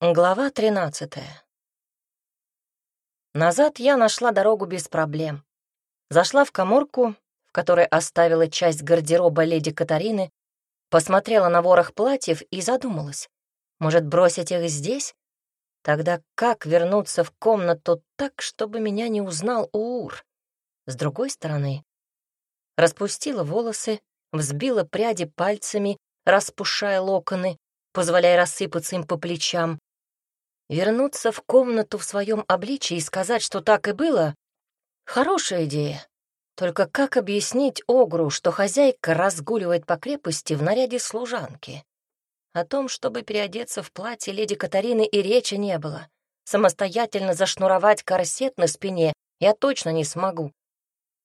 Глава тринадцатая. Назад я нашла дорогу без проблем. Зашла в коморку, в которой оставила часть гардероба леди Катарины, посмотрела на ворох платьев и задумалась. Может, бросить их здесь? Тогда как вернуться в комнату так, чтобы меня не узнал Уур? С другой стороны, распустила волосы, взбила пряди пальцами, распушая локоны, позволяя рассыпаться им по плечам, Вернуться в комнату в своем обличии и сказать, что так и было — хорошая идея. Только как объяснить Огру, что хозяйка разгуливает по крепости в наряде служанки? О том, чтобы переодеться в платье леди Катарины, и речи не было. Самостоятельно зашнуровать корсет на спине я точно не смогу.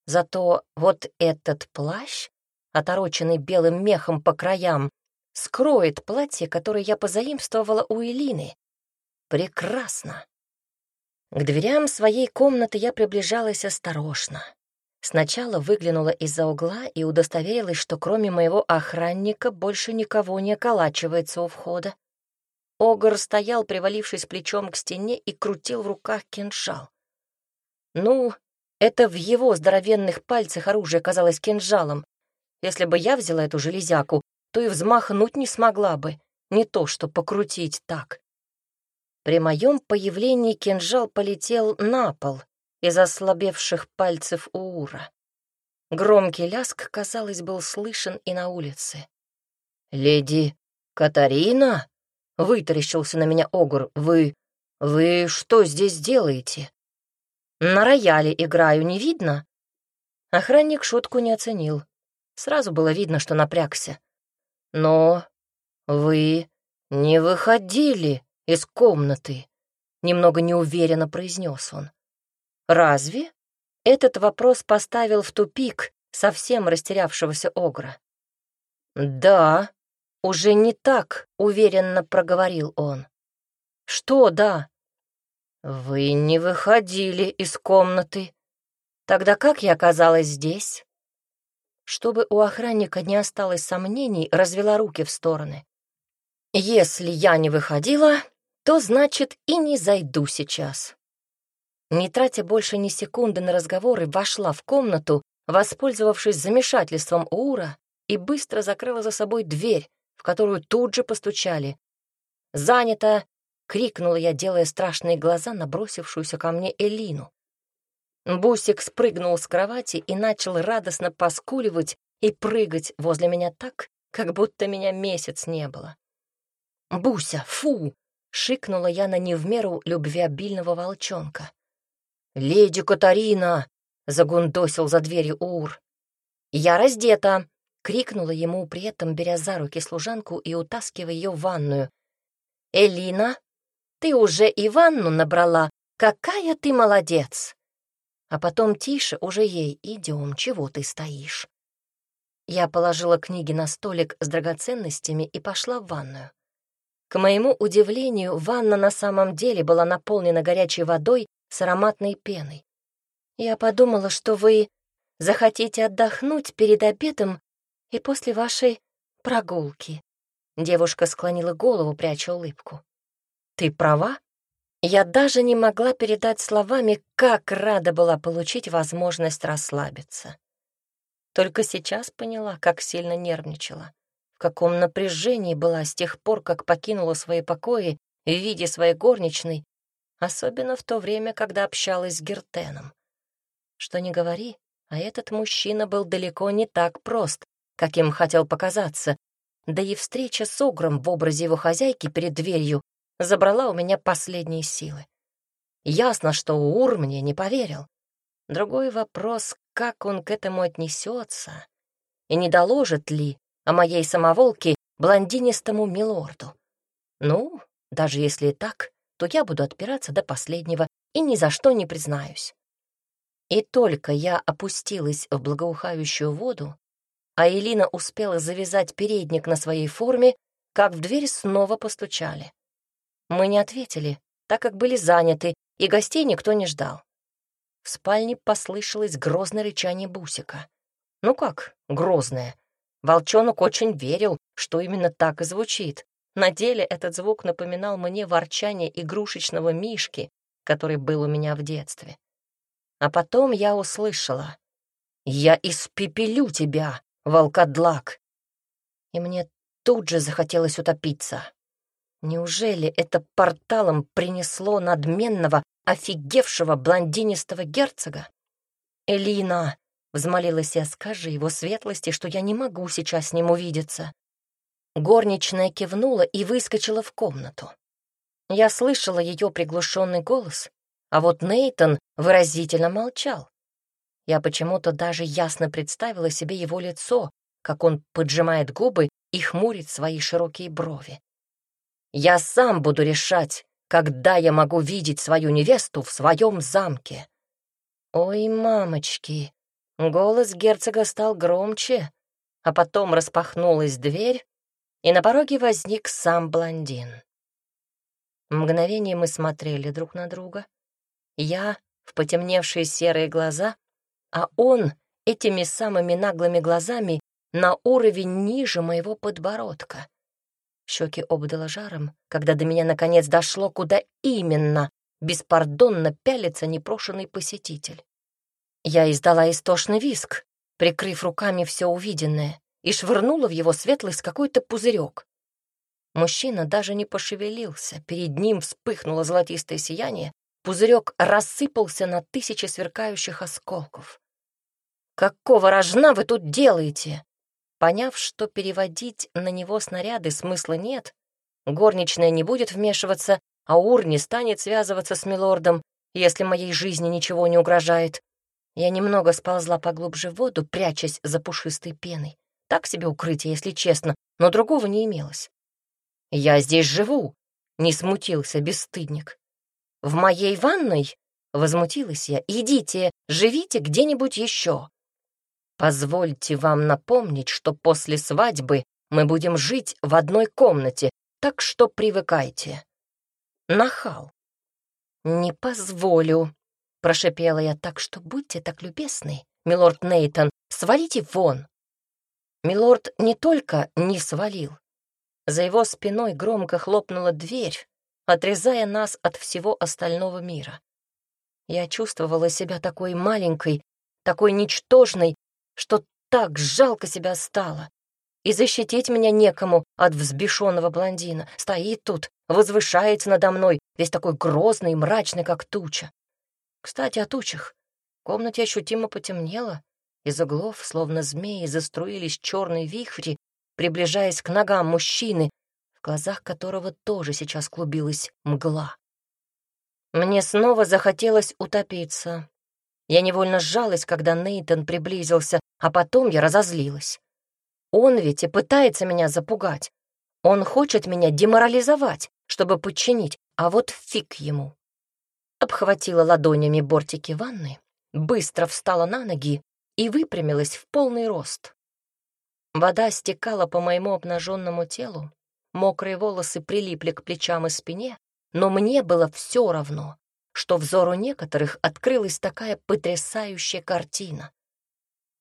Зато вот этот плащ, отороченный белым мехом по краям, скроет платье, которое я позаимствовала у Элины. Прекрасно. К дверям своей комнаты я приближалась осторожно. Сначала выглянула из-за угла и удостоверилась, что кроме моего охранника больше никого не околачивается у входа. Огр стоял, привалившись плечом к стене, и крутил в руках кинжал. Ну, это в его здоровенных пальцах оружие казалось кинжалом. Если бы я взяла эту железяку, то и взмахнуть не смогла бы, не то что покрутить так. При моем появлении кинжал полетел на пол из ослабевших пальцев Уура. Громкий ляск, казалось, был слышен и на улице. «Леди Катарина?» — вытаращился на меня Огур. «Вы... вы что здесь делаете?» «На рояле играю, не видно?» Охранник шутку не оценил. Сразу было видно, что напрягся. «Но вы не выходили из комнаты», — немного неуверенно произнес он. «Разве?» Этот вопрос поставил в тупик совсем растерявшегося Огра. «Да», — уже не так уверенно проговорил он. «Что «да»?» «Вы не выходили из комнаты. Тогда как я оказалась здесь?» Чтобы у охранника не осталось сомнений, развела руки в стороны. «Если я не выходила, то значит и не зайду сейчас. Не тратя больше ни секунды на разговоры, вошла в комнату, воспользовавшись замешательством Ура, и быстро закрыла за собой дверь, в которую тут же постучали. «Занято!» — крикнула я, делая страшные глаза на бросившуюся ко мне Элину. Бусик спрыгнул с кровати и начал радостно поскуливать и прыгать возле меня так, как будто меня месяц не было. «Буся, фу!» Шикнула я на не в меру любвеобильного волчонка. «Леди Катарина!» — загундосил за дверью Ур. «Я раздета!» — крикнула ему, при этом беря за руки служанку и утаскивая ее в ванную. «Элина, ты уже и ванну набрала! Какая ты молодец!» А потом тише уже ей «Идем, чего ты стоишь?» Я положила книги на столик с драгоценностями и пошла в ванную. К моему удивлению, ванна на самом деле была наполнена горячей водой с ароматной пеной. Я подумала, что вы захотите отдохнуть перед обедом и после вашей прогулки. Девушка склонила голову, пряча улыбку. Ты права? Я даже не могла передать словами, как рада была получить возможность расслабиться. Только сейчас поняла, как сильно нервничала каком напряжении была с тех пор, как покинула свои покои в виде своей горничной, особенно в то время, когда общалась с Гертеном. Что не говори, а этот мужчина был далеко не так прост, каким хотел показаться, да и встреча с Огром в образе его хозяйки перед дверью забрала у меня последние силы. Ясно, что Ур мне не поверил. Другой вопрос, как он к этому отнесется, и не доложит ли, о моей самоволке блондинистому милорду. Ну, даже если и так, то я буду отпираться до последнего и ни за что не признаюсь. И только я опустилась в благоухающую воду, а Элина успела завязать передник на своей форме, как в дверь снова постучали. Мы не ответили, так как были заняты, и гостей никто не ждал. В спальне послышалось грозное рычание Бусика. Ну как грозное? Волчонок очень верил, что именно так и звучит. На деле этот звук напоминал мне ворчание игрушечного мишки, который был у меня в детстве. А потом я услышала «Я испепелю тебя, волкодлак!» И мне тут же захотелось утопиться. Неужели это порталом принесло надменного, офигевшего блондинистого герцога? «Элина!» — взмолилась я, — «скажи его светлости, что я не могу сейчас с ним увидеться». Горничная кивнула и выскочила в комнату. Я слышала ее приглушенный голос, а вот Нейтон выразительно молчал. Я почему-то даже ясно представила себе его лицо, как он поджимает губы и хмурит свои широкие брови. «Я сам буду решать, когда я могу видеть свою невесту в своем замке». «Ой, мамочки!» Голос герцога стал громче, а потом распахнулась дверь, и на пороге возник сам блондин. Мгновение мы смотрели друг на друга. Я в потемневшие серые глаза, а он этими самыми наглыми глазами на уровень ниже моего подбородка. Щеки обдало жаром, когда до меня наконец дошло, куда именно беспардонно пялится непрошенный посетитель. Я издала истошный виск, прикрыв руками все увиденное, и швырнула в его светлость какой-то пузырек. Мужчина даже не пошевелился, перед ним вспыхнуло золотистое сияние, пузырек рассыпался на тысячи сверкающих осколков. «Какого рожна вы тут делаете?» Поняв, что переводить на него снаряды смысла нет, горничная не будет вмешиваться, а Ур не станет связываться с милордом, если моей жизни ничего не угрожает. Я немного сползла поглубже в воду, прячась за пушистой пеной. Так себе укрытие, если честно, но другого не имелось. «Я здесь живу», — не смутился бесстыдник. «В моей ванной?» — возмутилась я. «Идите, живите где-нибудь еще». «Позвольте вам напомнить, что после свадьбы мы будем жить в одной комнате, так что привыкайте». Нахал. «Не позволю», — прошипела я так, что будьте так любезны, милорд Нейтон, свалите вон. Милорд не только не свалил. За его спиной громко хлопнула дверь, отрезая нас от всего остального мира. Я чувствовала себя такой маленькой, такой ничтожной, что так жалко себя стало. И защитить меня некому от взбешенного блондина. Стоит тут, возвышается надо мной, весь такой грозный и мрачный, как туча. Кстати, о тучах. В комнате ощутимо потемнело, из углов, словно змеи, заструились черные вихри, приближаясь к ногам мужчины, в глазах которого тоже сейчас клубилась мгла. Мне снова захотелось утопиться. Я невольно сжалась, когда Нейтон приблизился, а потом я разозлилась. Он ведь и пытается меня запугать. Он хочет меня деморализовать, чтобы подчинить, а вот фиг ему. Обхватила ладонями бортики ванны, быстро встала на ноги и выпрямилась в полный рост. Вода стекала по моему обнаженному телу, мокрые волосы прилипли к плечам и спине, но мне было все равно, что взору некоторых открылась такая потрясающая картина.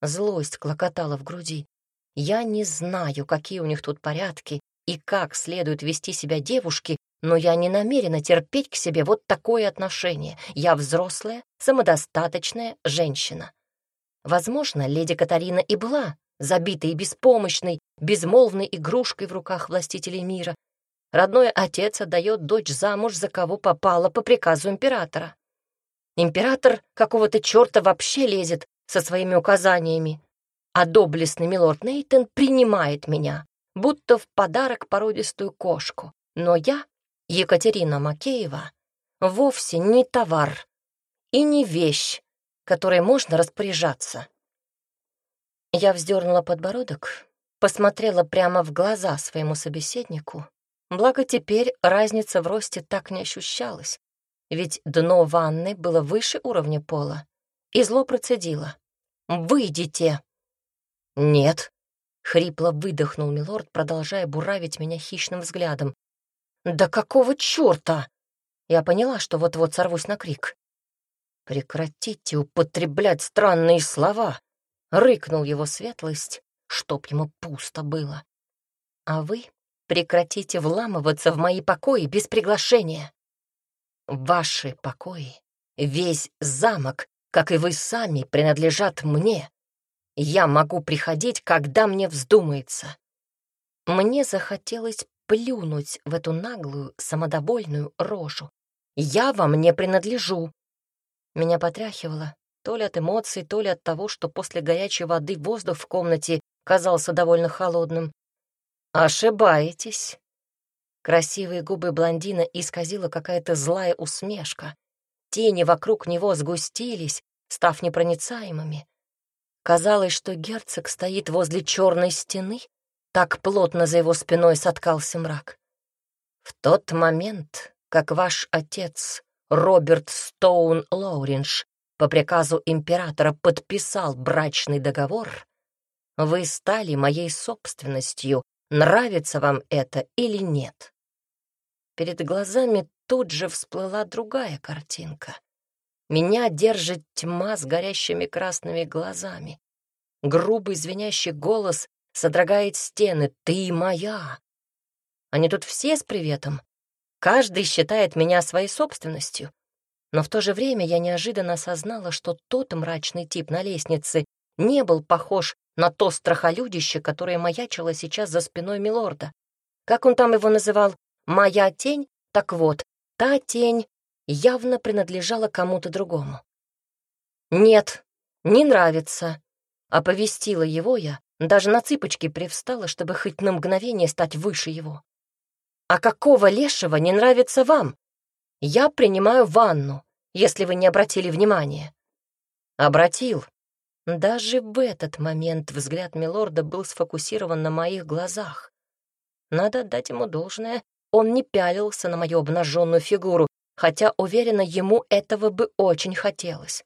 Злость клокотала в груди. Я не знаю, какие у них тут порядки и как следует вести себя девушки, но я не намерена терпеть к себе вот такое отношение. Я взрослая, самодостаточная женщина. Возможно, леди Катарина и была забитой и беспомощной, безмолвной игрушкой в руках властителей мира. Родной отец отдает дочь замуж за кого попало по приказу императора. Император какого-то черта вообще лезет со своими указаниями, а доблестный милорд Нейтон принимает меня, будто в подарок породистую кошку. Но я, Екатерина Макеева, вовсе не товар и не вещь, которой можно распоряжаться. Я вздернула подбородок, посмотрела прямо в глаза своему собеседнику, благо теперь разница в росте так не ощущалась, ведь дно ванны было выше уровня пола, и зло процедило. «Выйдите!» «Нет», — хрипло выдохнул милорд, продолжая буравить меня хищным взглядом. «Да какого чёрта?» Я поняла, что вот-вот сорвусь на крик. «Прекратите употреблять странные слова!» — рыкнул его светлость, чтоб ему пусто было. «А вы Прекратите вламываться в мои покои без приглашения. Ваши покои, весь замок, как и вы сами, принадлежат мне. Я могу приходить, когда мне вздумается. Мне захотелось плюнуть в эту наглую, самодовольную рожу. Я вам не принадлежу. Меня потряхивало то ли от эмоций, то ли от того, что после горячей воды воздух в комнате казался довольно холодным. «Ошибаетесь». Красивые губы блондина исказила какая-то злая усмешка. Тени вокруг него сгустились, став непроницаемыми. Казалось, что герцог стоит возле черной стены, так плотно за его спиной соткался мрак. В тот момент, как ваш отец, Роберт Стоун Лоуринж, по приказу императора подписал брачный договор, вы стали моей собственностью, нравится вам это или нет. Перед глазами тут же всплыла другая картинка. Меня держит тьма с горящими красными глазами. Грубый звенящий голос содрогает стены. «Ты моя!» Они тут все с приветом. Каждый считает меня своей собственностью. Но в то же время я неожиданно осознала, что тот мрачный тип на лестнице не был похож на то страхолюдище, которое маячило сейчас за спиной Милорда. Как он там его называл? «Моя тень»? Так вот, та тень явно принадлежала кому-то другому. «Нет, не нравится», — оповестила его я, даже на цыпочки привстала, чтобы хоть на мгновение стать выше его. «А какого лешего не нравится вам? Я принимаю ванну, если вы не обратили внимания». «Обратил». Даже в этот момент взгляд Милорда был сфокусирован на моих глазах. Надо отдать ему должное, он не пялился на мою обнаженную фигуру, хотя, уверена, ему этого бы очень хотелось.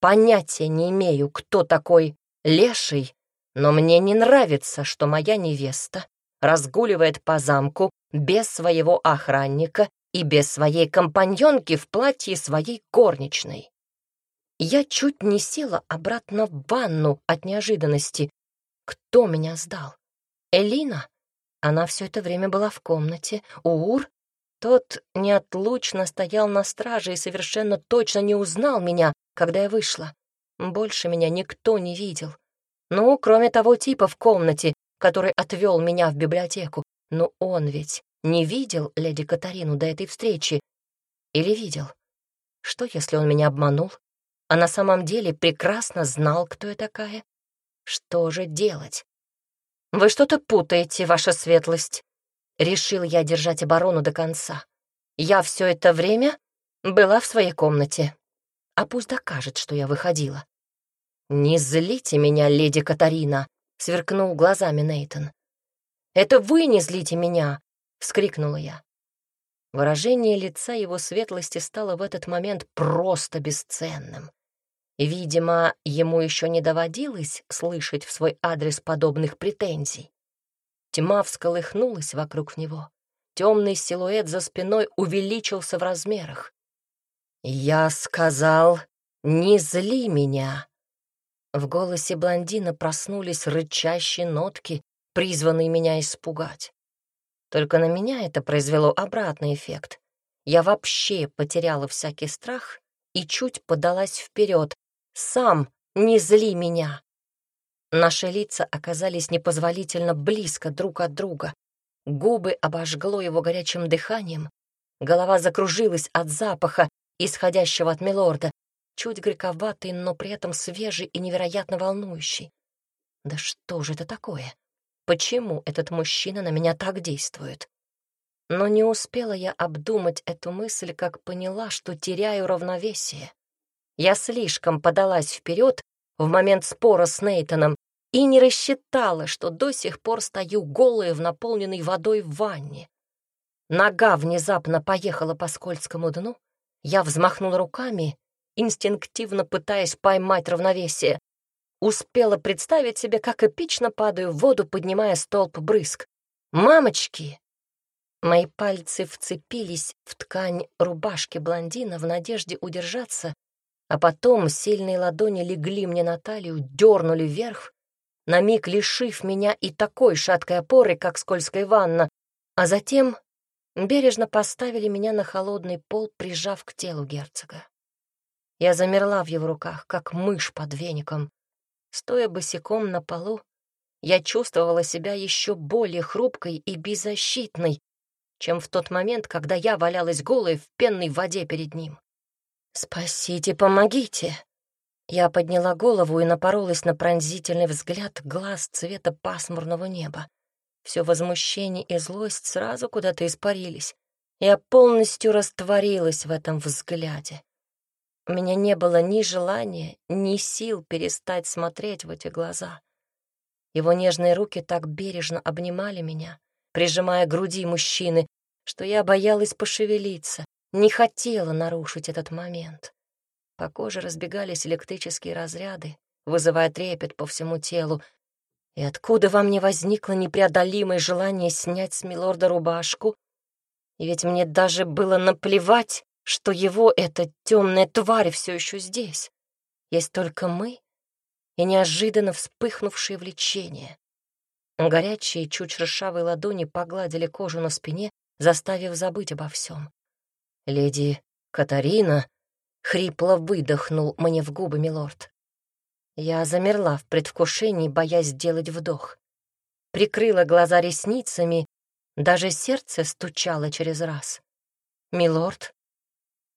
Понятия не имею, кто такой леший, но мне не нравится, что моя невеста разгуливает по замку без своего охранника и без своей компаньонки в платье своей горничной. Я чуть не села обратно в ванну от неожиданности. Кто меня сдал? Элина? Она все это время была в комнате. Уур? Тот неотлучно стоял на страже и совершенно точно не узнал меня, когда я вышла. Больше меня никто не видел. Ну, кроме того типа в комнате, который отвел меня в библиотеку. Но он ведь не видел леди Катарину до этой встречи. Или видел? Что, если он меня обманул, а на самом деле прекрасно знал, кто я такая? Что же делать? Вы что-то путаете, ваша светлость. Решил я держать оборону до конца. Я все это время была в своей комнате. А пусть докажет, что я выходила. «Не злите меня, леди Катарина!» — сверкнул глазами Нейтон. «Это вы не злите меня!» — вскрикнула я. Выражение лица его светлости стало в этот момент просто бесценным. Видимо, ему еще не доводилось слышать в свой адрес подобных претензий. Тьма всколыхнулась вокруг него. Темный силуэт за спиной увеличился в размерах. «Я сказал, не зли меня!» В голосе блондина проснулись рычащие нотки, призванные меня испугать. Только на меня это произвело обратный эффект. Я вообще потеряла всякий страх и чуть подалась вперед. «Сам не зли меня!» Наши лица оказались непозволительно близко друг от друга. Губы обожгло его горячим дыханием. Голова закружилась от запаха, исходящего от милорда, чуть горьковатый, но при этом свежий и невероятно волнующий. Да что же это такое? Почему этот мужчина на меня так действует? Но не успела я обдумать эту мысль, как поняла, что теряю равновесие. Я слишком подалась вперед в момент спора с Нейтоном и не рассчитала, что до сих пор стою голая в наполненной водой в ванне. Нога внезапно поехала по скользкому дну, я взмахнула руками, инстинктивно пытаясь поймать равновесие. Успела представить себе, как эпично падаю в воду, поднимая столб брызг. «Мамочки!» Мои пальцы вцепились в ткань рубашки блондина в надежде удержаться, а потом сильные ладони легли мне на талию, дернули вверх, на миг лишив меня и такой шаткой опоры, как скользкая ванна, а затем бережно поставили меня на холодный пол, прижав к телу герцога. Я замерла в его руках, как мышь под веником. Стоя босиком на полу, я чувствовала себя еще более хрупкой и беззащитной, чем в тот момент, когда я валялась голой в пенной воде перед ним. «Спасите, помогите!» Я подняла голову и напоролась на пронзительный взгляд глаз цвета пасмурного неба. Все возмущение и злость сразу куда-то испарились. Я полностью растворилась в этом взгляде. У меня не было ни желания, ни сил перестать смотреть в эти глаза. Его нежные руки так бережно обнимали меня, прижимая к груди мужчины, что я боялась пошевелиться, не хотела нарушить этот момент. По коже разбегались электрические разряды, вызывая трепет по всему телу. И откуда во мне возникло непреодолимое желание снять с Милорда рубашку? И ведь мне даже было наплевать, что его эта темная тварь все еще здесь. Есть только мы и неожиданно вспыхнувшее влечение. Горячие, чуть шершавые ладони погладили кожу на спине, заставив забыть обо всем. «Леди Катарина», — хрипло выдохнул мне в губы милорд. Я замерла в предвкушении, боясь сделать вдох. Прикрыла глаза ресницами, даже сердце стучало через раз. «Милорд,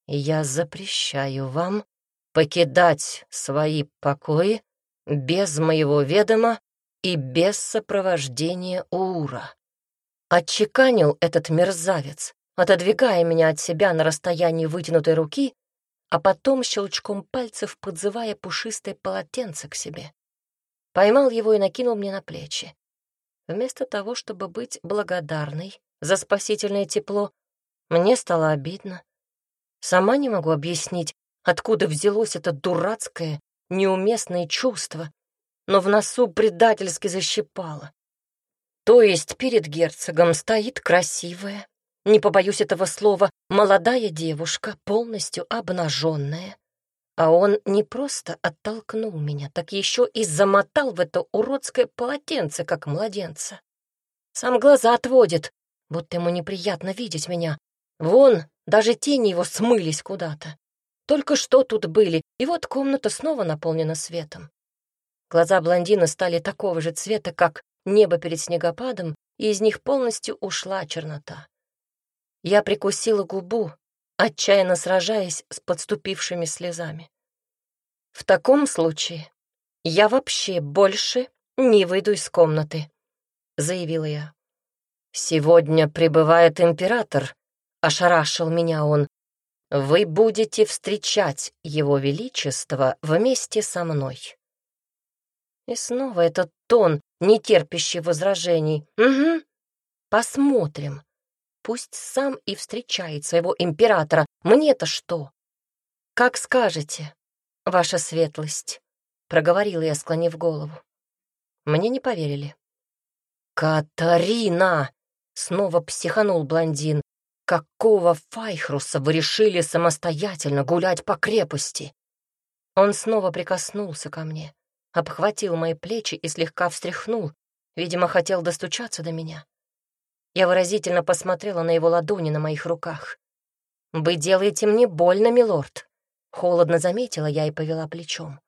я запрещаю вам покидать свои покои без моего ведома и без сопровождения Уура». Отчеканил этот мерзавец, отодвигая меня от себя на расстоянии вытянутой руки а потом щелчком пальцев подзывая пушистое полотенце к себе. Поймал его и накинул мне на плечи. Вместо того, чтобы быть благодарной за спасительное тепло, мне стало обидно. Сама не могу объяснить, откуда взялось это дурацкое, неуместное чувство, но в носу предательски защипало. То есть перед герцогом стоит красивая, не побоюсь этого слова, молодая девушка, полностью обнаженная. А он не просто оттолкнул меня, так еще и замотал в это уродское полотенце, как младенца. Сам глаза отводит, будто ему неприятно видеть меня. Вон, даже тени его смылись куда-то. Только что тут были, и вот комната снова наполнена светом. Глаза блондина стали такого же цвета, как небо перед снегопадом, и из них полностью ушла чернота. Я прикусила губу, отчаянно сражаясь с подступившими слезами. В таком случае я вообще больше не выйду из комнаты, заявила я. Сегодня прибывает император, ошарашил меня он. Вы будете встречать его величество вместе со мной. И снова этот тон, не терпящий возражений. Угу, посмотрим. Пусть сам и встречает своего императора. Мне-то что? Как скажете, ваша светлость, проговорила я, склонив голову. Мне не поверили. Катарина! Снова психанул блондин. Какого файхруса вы решили самостоятельно гулять по крепости? Он снова прикоснулся ко мне, обхватил мои плечи и слегка встряхнул, видимо, хотел достучаться до меня. Я выразительно посмотрела на его ладони на моих руках. «Вы делаете мне больно, милорд», — холодно заметила я и повела плечом.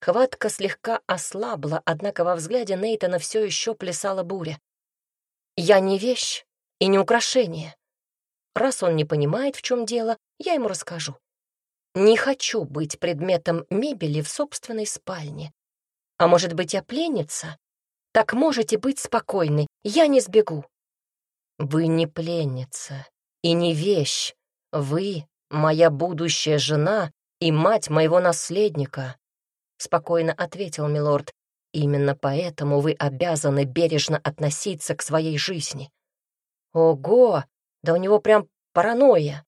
Хватка слегка ослабла, однако во взгляде Нейтана все еще плясала буря. «Я не вещь и не украшение. Раз он не понимает, в чем дело, я ему расскажу. Не хочу быть предметом мебели в собственной спальне. А может быть, я пленница? Так можете быть спокойны, я не сбегу. Вы не пленница и не вещь. Вы — моя будущая жена и мать моего наследника», — спокойно ответил милорд. «Именно поэтому вы обязаны бережно относиться к своей жизни». «Ого! Да у него прям паранойя!»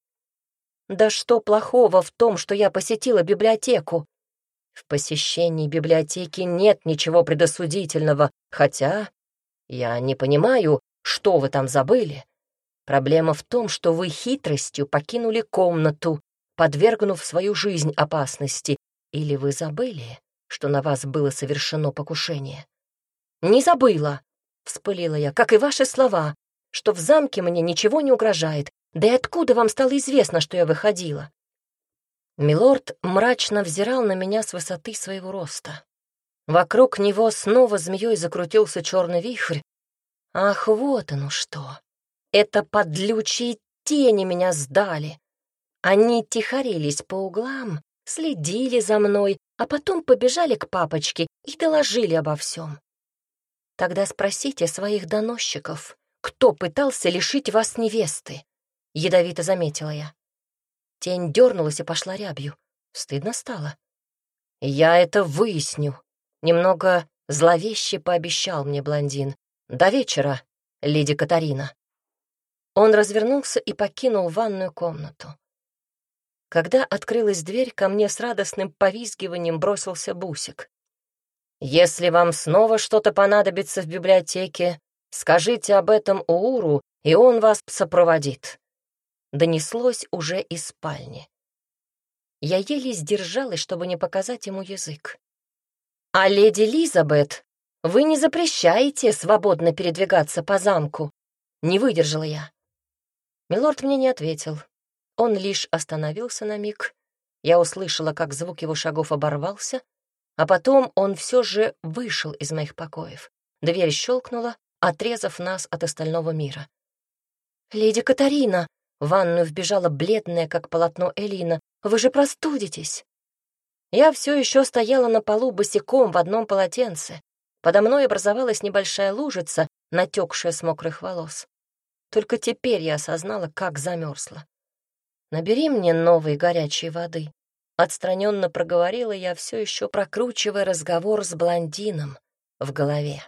«Да что плохого в том, что я посетила библиотеку?» «В посещении библиотеки нет ничего предосудительного, хотя я не понимаю, что вы там забыли? Проблема в том, что вы хитростью покинули комнату, подвергнув свою жизнь опасности. Или вы забыли, что на вас было совершено покушение? не забыла!» — вспылила я, как и ваши слова, что в замке мне ничего не угрожает. Да и откуда вам стало известно, что я выходила?» Милорд мрачно взирал на меня с высоты своего роста. Вокруг него снова змеей закрутился черный вихрь. Ах, вот оно что! Это подлючие тени меня сдали. Они тихорились по углам, следили за мной, а потом побежали к папочке и доложили обо всем. Тогда спросите своих доносчиков, кто пытался лишить вас невесты, — ядовито заметила я. Тень дернулась и пошла рябью. Стыдно стало. «Я это выясню», — немного зловеще пообещал мне блондин. «До вечера, леди Катарина». Он развернулся и покинул ванную комнату. Когда открылась дверь, ко мне с радостным повизгиванием бросился Бусик. «Если вам снова что-то понадобится в библиотеке, скажите об этом Ууру, и он вас сопроводит» донеслось уже из спальни. Я еле сдержалась, чтобы не показать ему язык. «А леди Лизабет, вы не запрещаете свободно передвигаться по замку?» Не выдержала я. Милорд мне не ответил. Он лишь остановился на миг. Я услышала, как звук его шагов оборвался, а потом он все же вышел из моих покоев. Дверь щелкнула, отрезав нас от остального мира. «Леди Катарина!» В ванную вбежала бледная, как полотно Элина. «Вы же простудитесь!» Я все еще стояла на полу босиком в одном полотенце. Подо мной образовалась небольшая лужица, натекшая с мокрых волос. Только теперь я осознала, как замерзла. «Набери мне новой горячей воды», — отстраненно проговорила я, все еще прокручивая разговор с блондином в голове.